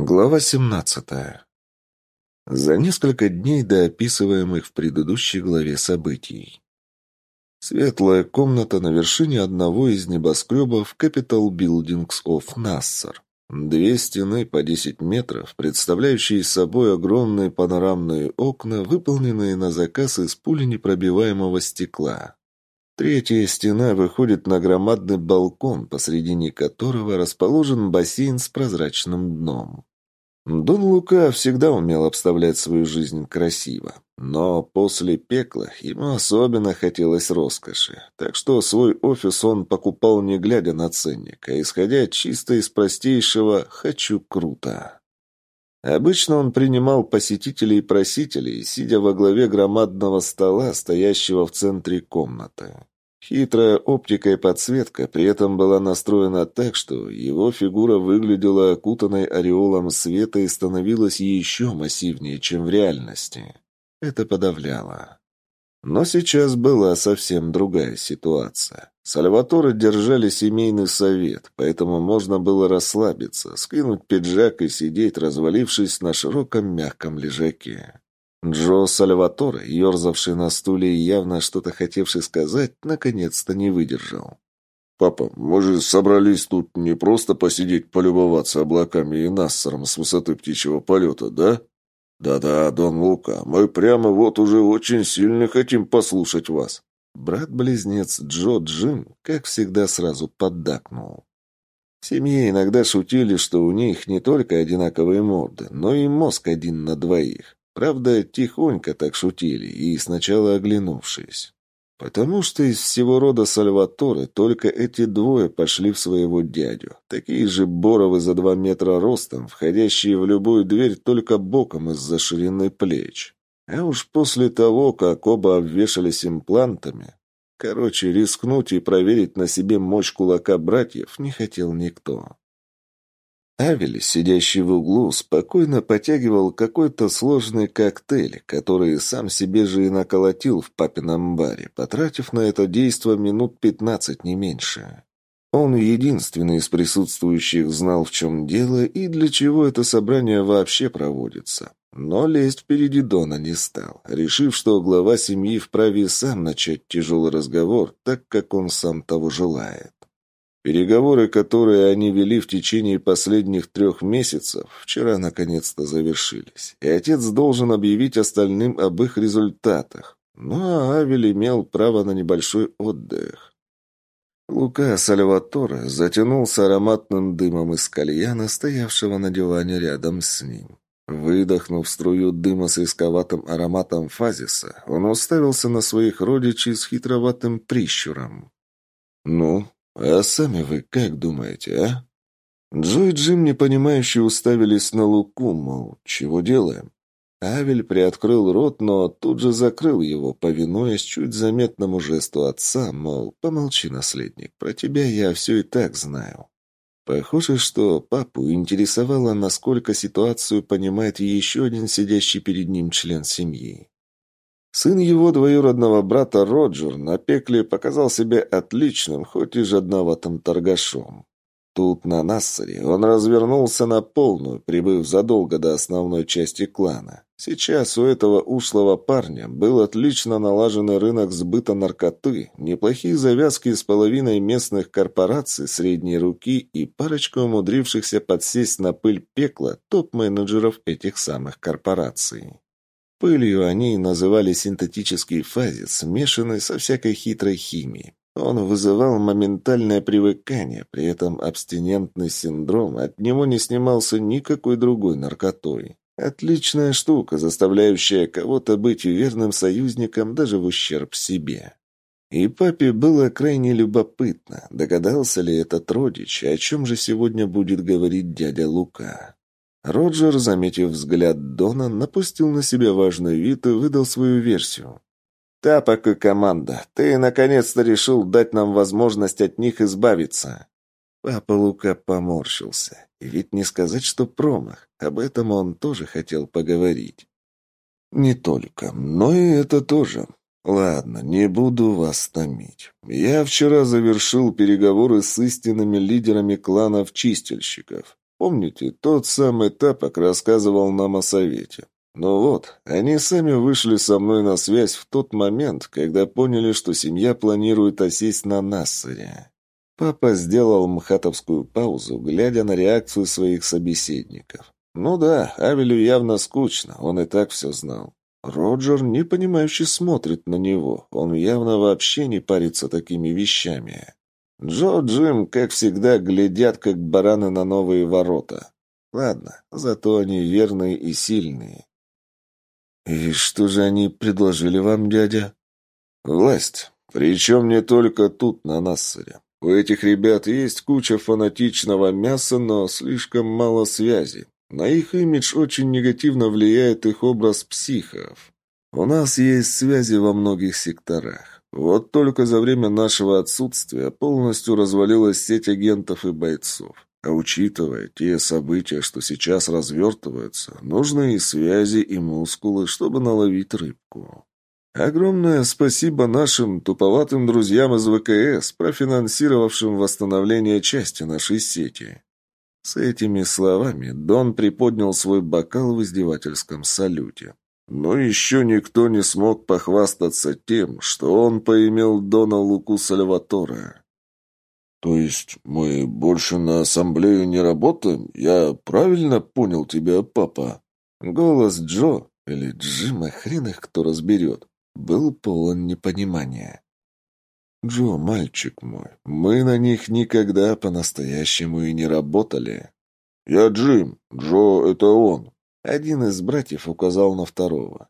Глава 17. За несколько дней до описываемых в предыдущей главе событий. Светлая комната на вершине одного из небоскребов Capital Buildings of Nassar. Две стены по 10 метров, представляющие собой огромные панорамные окна, выполненные на заказ из пуленепробиваемого стекла. Третья стена выходит на громадный балкон, посредине которого расположен бассейн с прозрачным дном. Дон Лука всегда умел обставлять свою жизнь красиво. Но после пекла ему особенно хотелось роскоши. Так что свой офис он покупал не глядя на ценник, а исходя чисто из простейшего «хочу круто». Обычно он принимал посетителей и просителей, сидя во главе громадного стола, стоящего в центре комнаты. Хитрая оптика и подсветка при этом была настроена так, что его фигура выглядела окутанной ореолом света и становилась еще массивнее, чем в реальности. Это подавляло. Но сейчас была совсем другая ситуация. Сальваторы держали семейный совет, поэтому можно было расслабиться, скинуть пиджак и сидеть, развалившись на широком мягком лежаке. Джо Сальваторе, ерзавший на стуле и явно что-то хотевший сказать, наконец-то не выдержал. «Папа, мы же собрались тут не просто посидеть, полюбоваться облаками и нассором с высоты птичьего полета, да?» «Да-да, Дон Лука, мы прямо вот уже очень сильно хотим послушать вас». Брат-близнец Джо Джим, как всегда, сразу поддакнул. В семье иногда шутили, что у них не только одинаковые морды, но и мозг один на двоих. Правда, тихонько так шутили и сначала оглянувшись. Потому что из всего рода Сальваторы только эти двое пошли в своего дядю. Такие же боровы за два метра ростом, входящие в любую дверь только боком из-за ширины плеч. А уж после того, как оба обвешались имплантами... Короче, рискнуть и проверить на себе мощь кулака братьев не хотел никто. Авель, сидящий в углу, спокойно потягивал какой-то сложный коктейль, который сам себе же и наколотил в папином баре, потратив на это действо минут пятнадцать, не меньше. Он единственный из присутствующих знал, в чем дело и для чего это собрание вообще проводится. Но лезть впереди Дона не стал, решив, что глава семьи вправе сам начать тяжелый разговор, так как он сам того желает. Переговоры, которые они вели в течение последних трех месяцев, вчера наконец-то завершились, и отец должен объявить остальным об их результатах. Ну а Авель имел право на небольшой отдых. Лука Сальваторе затянулся ароматным дымом из кальяна, стоявшего на диване рядом с ним. Выдохнув струю дыма с рисковатым ароматом фазиса, он уставился на своих родичей с хитроватым прищуром. «Ну, «А сами вы как думаете, а?» Джо и Джим, непонимающе, уставились на Луку, мол, чего делаем? Авель приоткрыл рот, но тут же закрыл его, повинуясь чуть заметному жесту отца, мол, помолчи, наследник, про тебя я все и так знаю. Похоже, что папу интересовало, насколько ситуацию понимает еще один сидящий перед ним член семьи. Сын его двоюродного брата Роджер на пекле показал себя отличным, хоть и жадноватым торгашом. Тут, на Нассаре, он развернулся на полную, прибыв задолго до основной части клана. Сейчас у этого ушлого парня был отлично налаженный рынок сбыта наркоты, неплохие завязки с половиной местных корпораций средней руки и парочка умудрившихся подсесть на пыль пекла топ-менеджеров этих самых корпораций. Пылью они называли синтетический фазис, смешанный со всякой хитрой химией. Он вызывал моментальное привыкание, при этом абстинентный синдром от него не снимался никакой другой наркотой. Отличная штука, заставляющая кого-то быть верным союзником даже в ущерб себе. И папе было крайне любопытно, догадался ли этот родич, о чем же сегодня будет говорить дядя Лука. Роджер, заметив взгляд Дона, напустил на себя важный вид и выдал свою версию. «Тапок и команда, ты наконец-то решил дать нам возможность от них избавиться». Папа Лука поморщился. И ведь не сказать, что промах. Об этом он тоже хотел поговорить. «Не только, но и это тоже. Ладно, не буду вас томить. Я вчера завершил переговоры с истинными лидерами кланов чистильщиков. Помните, тот самый Тапок рассказывал нам о совете. Ну вот, они сами вышли со мной на связь в тот момент, когда поняли, что семья планирует осесть на Нассере. Папа сделал мхатовскую паузу, глядя на реакцию своих собеседников. Ну да, Авелю явно скучно, он и так все знал. Роджер непонимающе смотрит на него, он явно вообще не парится такими вещами. Джо Джим, как всегда, глядят, как бараны на новые ворота. Ладно, зато они верные и сильные. «И что же они предложили вам, дядя?» «Власть. Причем не только тут, на Нассере. У этих ребят есть куча фанатичного мяса, но слишком мало связи. На их имидж очень негативно влияет их образ психов. У нас есть связи во многих секторах. Вот только за время нашего отсутствия полностью развалилась сеть агентов и бойцов. А учитывая те события, что сейчас развертываются, нужны и связи, и мускулы, чтобы наловить рыбку. Огромное спасибо нашим туповатым друзьям из ВКС, профинансировавшим восстановление части нашей сети. С этими словами Дон приподнял свой бокал в издевательском салюте. Но еще никто не смог похвастаться тем, что он поимел Дона Луку Сальватора. «То есть мы больше на ассамблею не работаем? Я правильно понял тебя, папа?» Голос Джо, или Джима, хрен их кто разберет, был полон непонимания. «Джо, мальчик мой, мы на них никогда по-настоящему и не работали». «Я Джим, Джо — это он». Один из братьев указал на второго.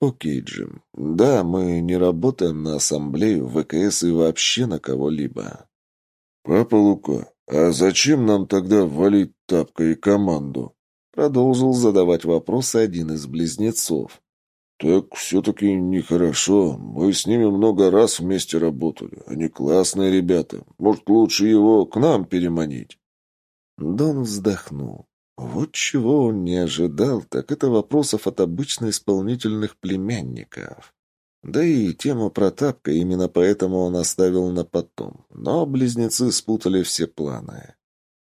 «Окей, Джим. Да, мы не работаем на ассамблею, ВКС и вообще на кого-либо». «Папа Лука, а зачем нам тогда валить тапка и команду?» Продолжил задавать вопросы один из близнецов. «Так все-таки нехорошо. Мы с ними много раз вместе работали. Они классные ребята. Может, лучше его к нам переманить?» Дон вздохнул. Вот чего он не ожидал, так это вопросов от обычно исполнительных племянников. Да и тему про тапка именно поэтому он оставил на потом. Но близнецы спутали все планы.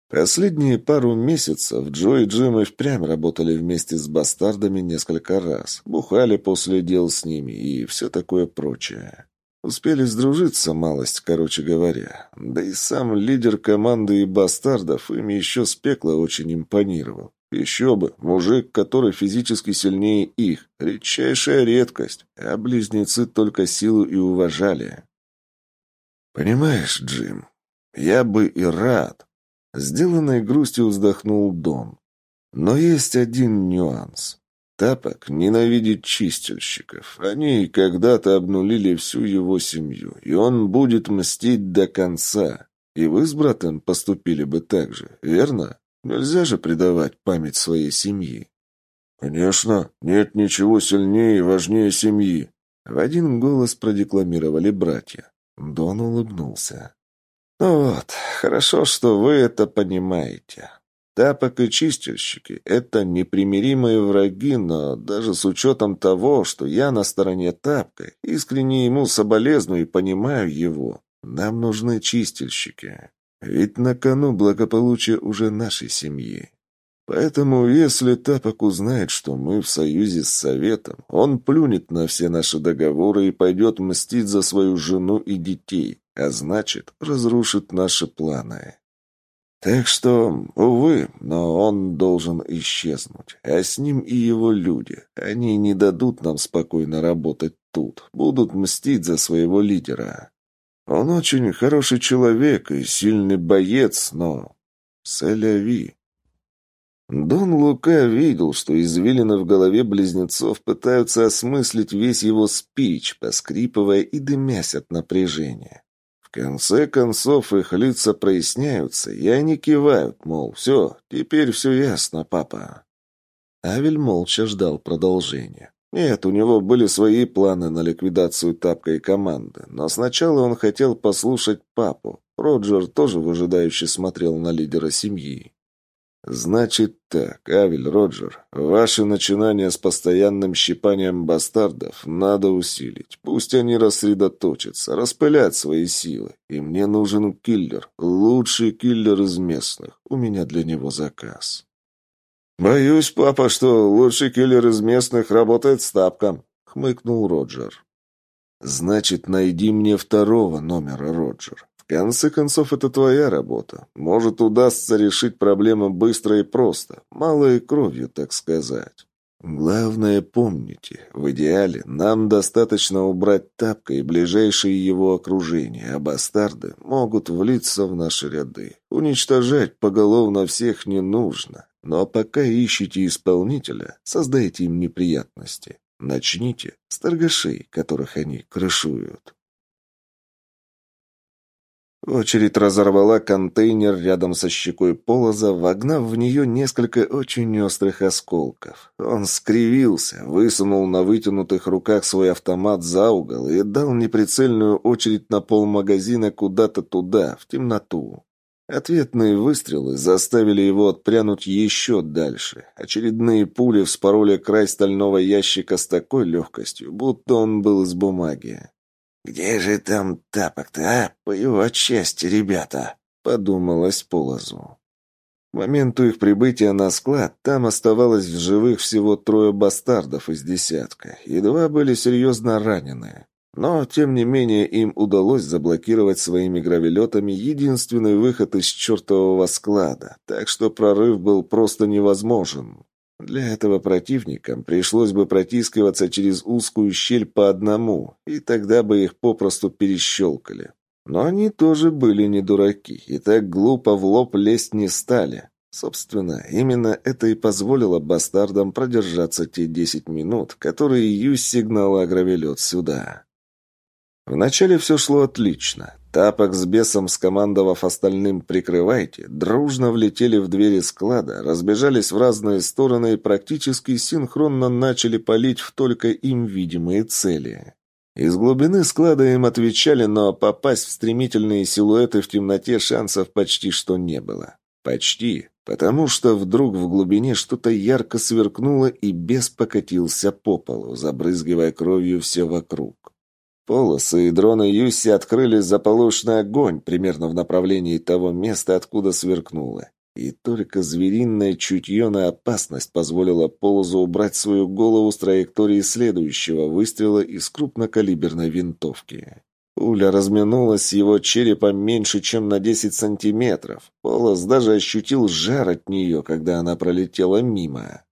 Последние пару месяцев Джо и Джим и впрямь работали вместе с бастардами несколько раз, бухали после дел с ними и все такое прочее. Успели сдружиться малость, короче говоря. Да и сам лидер команды и бастардов им еще с пекла очень импонировал. Еще бы, мужик, который физически сильнее их. Редчайшая редкость. А близнецы только силу и уважали. Понимаешь, Джим, я бы и рад, Сделанной грустью вздохнул Дон. Но есть один нюанс. Тапок ненавидит чистильщиков. Они когда-то обнулили всю его семью, и он будет мстить до конца. И вы с братом поступили бы так же, верно? Нельзя же предавать память своей семьи. «Конечно, нет ничего сильнее и важнее семьи», — в один голос продекламировали братья. Дон улыбнулся. Ну вот, хорошо, что вы это понимаете. Тапок и чистильщики — это непримиримые враги, но даже с учетом того, что я на стороне Тапка, искренне ему соболезную и понимаю его, нам нужны чистильщики. Ведь на кону благополучие уже нашей семьи. Поэтому, если Тапок узнает, что мы в союзе с Советом, он плюнет на все наши договоры и пойдет мстить за свою жену и детей, а значит, разрушит наши планы. Так что, увы, но он должен исчезнуть, а с ним и его люди. Они не дадут нам спокойно работать тут, будут мстить за своего лидера. Он очень хороший человек и сильный боец, но... Соляви. Дон Лука видел, что извилины в голове близнецов пытаются осмыслить весь его спич, поскрипывая и дымясь от напряжения конце концов их лица проясняются, и они кивают, мол, все, теперь все ясно, папа. Авель молча ждал продолжения. Нет, у него были свои планы на ликвидацию Тапка и команды, но сначала он хотел послушать папу. Роджер тоже выжидающе смотрел на лидера семьи. «Значит так, Авель, Роджер, ваши начинания с постоянным щипанием бастардов надо усилить. Пусть они рассредоточатся, распылят свои силы. И мне нужен киллер, лучший киллер из местных. У меня для него заказ». «Боюсь, папа, что лучший киллер из местных работает с тапком», — хмыкнул Роджер. «Значит, найди мне второго номера, Роджер. В конце концов, это твоя работа. Может, удастся решить проблему быстро и просто, малой кровью, так сказать. Главное, помните, в идеале нам достаточно убрать тапка и ближайшее его окружение, а бастарды могут влиться в наши ряды. Уничтожать поголовно всех не нужно, но пока ищете исполнителя, создайте им неприятности. Начните с торгашей, которых они крышуют. Очередь разорвала контейнер рядом со щекой Полоза, вогнав в нее несколько очень острых осколков. Он скривился, высунул на вытянутых руках свой автомат за угол и дал неприцельную очередь на пол магазина куда-то туда, в темноту. Ответные выстрелы заставили его отпрянуть еще дальше. Очередные пули вспороли край стального ящика с такой легкостью, будто он был из бумаги. «Где же там тапок-то, а? По его отчасти, ребята!» — подумалось Полозу. К моменту их прибытия на склад там оставалось в живых всего трое бастардов из десятка, и два были серьезно ранены. Но, тем не менее, им удалось заблокировать своими гравелетами единственный выход из чертового склада, так что прорыв был просто невозможен. Для этого противникам пришлось бы протискиваться через узкую щель по одному, и тогда бы их попросту перещелкали. Но они тоже были не дураки, и так глупо в лоб лезть не стали. Собственно, именно это и позволило бастардам продержаться те десять минут, которые Юсь сигнал агровелет сюда. Вначале все шло отлично. Тапок с бесом, скомандовав остальным «прикрывайте», дружно влетели в двери склада, разбежались в разные стороны и практически синхронно начали палить в только им видимые цели. Из глубины склада им отвечали, но попасть в стремительные силуэты в темноте шансов почти что не было. Почти, потому что вдруг в глубине что-то ярко сверкнуло и бес покатился по полу, забрызгивая кровью все вокруг. Полосы и дроны Юси открыли заполошный огонь примерно в направлении того места, откуда сверкнуло. И только звериное чутье на опасность позволило Полозу убрать свою голову с траектории следующего выстрела из крупнокалиберной винтовки. Пуля разминулась его черепом меньше, чем на 10 сантиметров. Полос даже ощутил жар от нее, когда она пролетела мимо.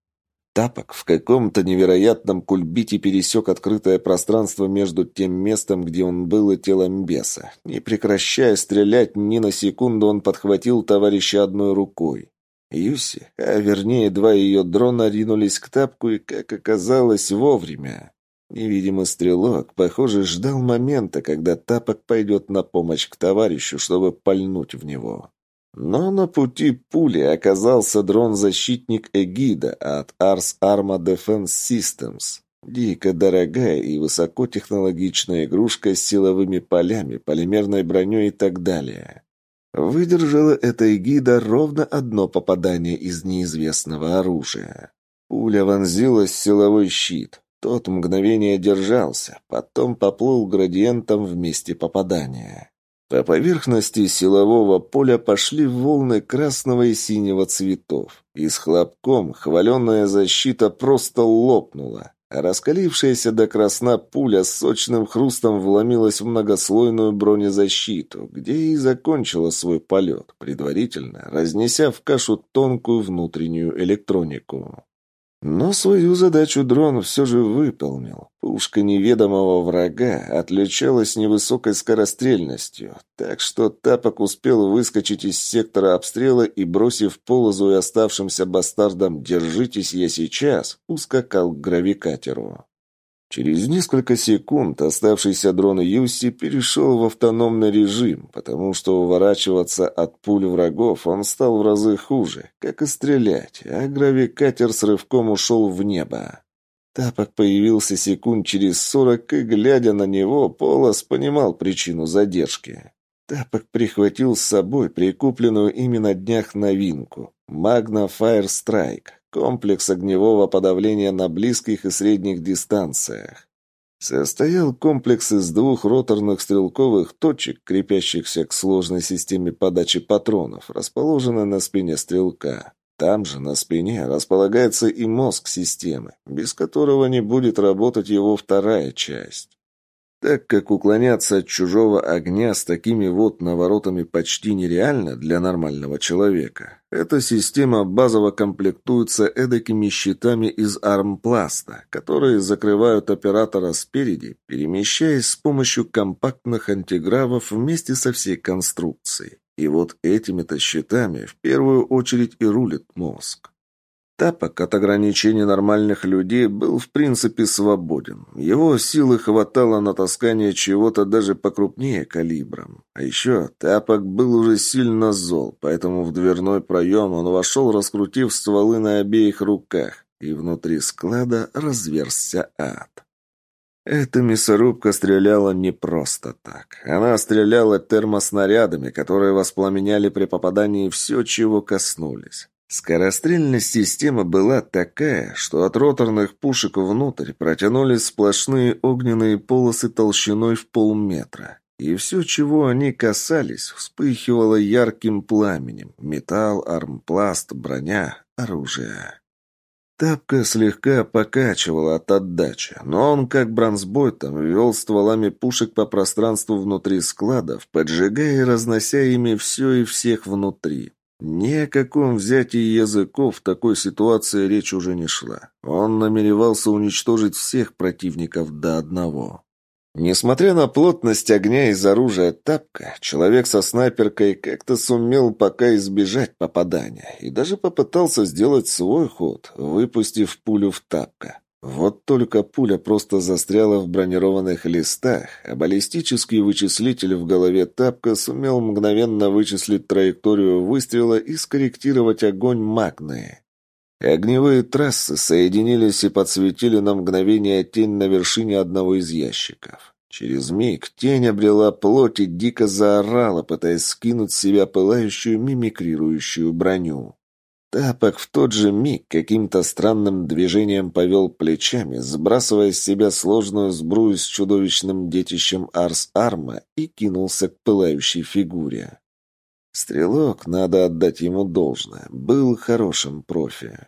Тапок в каком-то невероятном кульбите пересек открытое пространство между тем местом, где он был, и телом беса. Не прекращая стрелять ни на секунду, он подхватил товарища одной рукой. Юси, а вернее два ее дрона, ринулись к тапку и, как оказалось, вовремя. Невидимый стрелок, похоже, ждал момента, когда тапок пойдет на помощь к товарищу, чтобы пальнуть в него. Но на пути пули оказался дрон-защитник Эгида от Ars Arma Defense Systems. Дико дорогая и высокотехнологичная игрушка с силовыми полями, полимерной броней и так далее. Выдержала эта эгида ровно одно попадание из неизвестного оружия. Пуля вонзилась в силовой щит. Тот мгновение держался, потом поплыл градиентом в месте попадания. По поверхности силового поля пошли волны красного и синего цветов, и с хлопком хваленная защита просто лопнула. А раскалившаяся до красна пуля с сочным хрустом вломилась в многослойную бронезащиту, где и закончила свой полет, предварительно разнеся в кашу тонкую внутреннюю электронику. Но свою задачу дрон все же выполнил. Пушка неведомого врага отличалась невысокой скорострельностью, так что Тапок успел выскочить из сектора обстрела и, бросив полозу и оставшимся бастардам «Держитесь, я сейчас!», ускакал к гравикатеру. Через несколько секунд оставшийся дрон Юси перешел в автономный режим, потому что уворачиваться от пуль врагов он стал в разы хуже, как и стрелять, а гравикатер с рывком ушел в небо. Тапок появился секунд через сорок, и, глядя на него, Полос понимал причину задержки. Тапок прихватил с собой прикупленную ими на днях новинку Magna Fire Strike. Комплекс огневого подавления на близких и средних дистанциях. Состоял комплекс из двух роторных стрелковых точек, крепящихся к сложной системе подачи патронов, расположенной на спине стрелка. Там же, на спине, располагается и мозг системы, без которого не будет работать его вторая часть. Так как уклоняться от чужого огня с такими вот наворотами почти нереально для нормального человека, эта система базово комплектуется эдакими щитами из армпласта, которые закрывают оператора спереди, перемещаясь с помощью компактных антигравов вместе со всей конструкцией. И вот этими-то щитами в первую очередь и рулит мозг. Тапок от ограничений нормальных людей был в принципе свободен. Его силы хватало на таскание чего-то даже покрупнее калибром. А еще Тапок был уже сильно зол, поэтому в дверной проем он вошел, раскрутив стволы на обеих руках, и внутри склада разверзся ад. Эта мясорубка стреляла не просто так. Она стреляла термоснарядами, которые воспламеняли при попадании все, чего коснулись. Скорострельность системы была такая, что от роторных пушек внутрь протянулись сплошные огненные полосы толщиной в полметра. И все, чего они касались, вспыхивало ярким пламенем. Металл, армпласт, броня, оружие. Тапка слегка покачивала от отдачи, но он, как бронзбойтом, вел стволами пушек по пространству внутри складов, поджигая и разнося ими все и всех внутри. Ни о каком взятии языков в такой ситуации речь уже не шла. Он намеревался уничтожить всех противников до одного. Несмотря на плотность огня из оружия тапка, человек со снайперкой как-то сумел пока избежать попадания и даже попытался сделать свой ход, выпустив пулю в тапка. Вот только пуля просто застряла в бронированных листах, а баллистический вычислитель в голове Тапка сумел мгновенно вычислить траекторию выстрела и скорректировать огонь магны. Огневые трассы соединились и подсветили на мгновение тень на вершине одного из ящиков. Через миг тень обрела плоть и дико заорала, пытаясь скинуть с себя пылающую мимикрирующую броню. Тапок в тот же миг каким-то странным движением повел плечами, сбрасывая с себя сложную сбрую с чудовищным детищем Арс-Арма и кинулся к пылающей фигуре. Стрелок, надо отдать ему должное, был хорошим профи.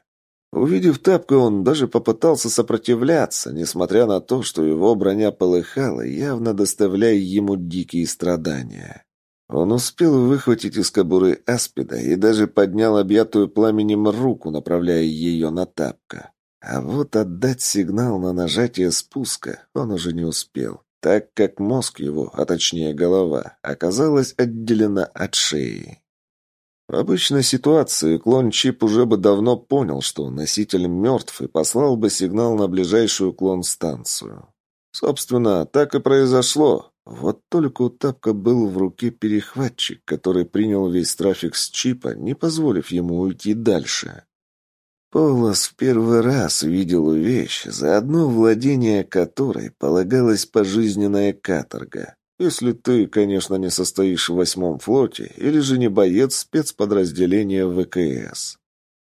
Увидев тапка, он даже попытался сопротивляться, несмотря на то, что его броня полыхала, явно доставляя ему дикие страдания. Он успел выхватить из кобуры аспида и даже поднял объятую пламенем руку, направляя ее на тапка. А вот отдать сигнал на нажатие спуска он уже не успел, так как мозг его, а точнее голова, оказалась отделена от шеи. В обычной ситуации клон-чип уже бы давно понял, что носитель мертв и послал бы сигнал на ближайшую клон-станцию. Собственно, так и произошло. Вот только у Тапка был в руке перехватчик, который принял весь трафик с чипа, не позволив ему уйти дальше. Полос в первый раз видел вещь, за одно владение которой полагалась пожизненная каторга. Если ты, конечно, не состоишь в восьмом флоте или же не боец спецподразделения ВКС.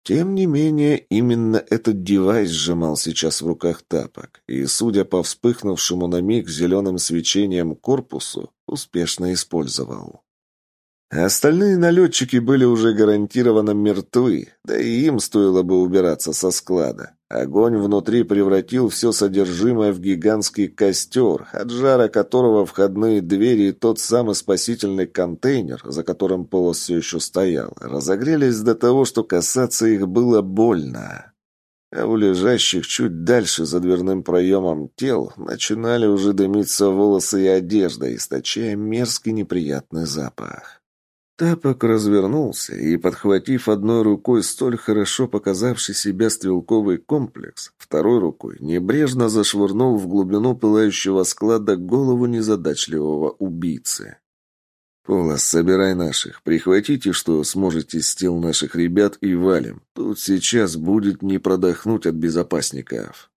Тем не менее, именно этот девайс сжимал сейчас в руках тапок, и, судя по вспыхнувшему на миг зеленым свечением корпусу, успешно использовал. Остальные налетчики были уже гарантированно мертвы, да и им стоило бы убираться со склада. Огонь внутри превратил все содержимое в гигантский костер, от жара которого входные двери и тот самый спасительный контейнер, за которым Полос все еще стоял, разогрелись до того, что касаться их было больно. А у лежащих чуть дальше за дверным проемом тел начинали уже дымиться волосы и одежда, источая мерзкий неприятный запах. Тапок развернулся и, подхватив одной рукой столь хорошо показавший себя стрелковый комплекс, второй рукой небрежно зашвырнул в глубину пылающего склада голову незадачливого убийцы. «Полос, собирай наших, прихватите, что сможете с тел наших ребят и валим. Тут сейчас будет не продохнуть от безопасников».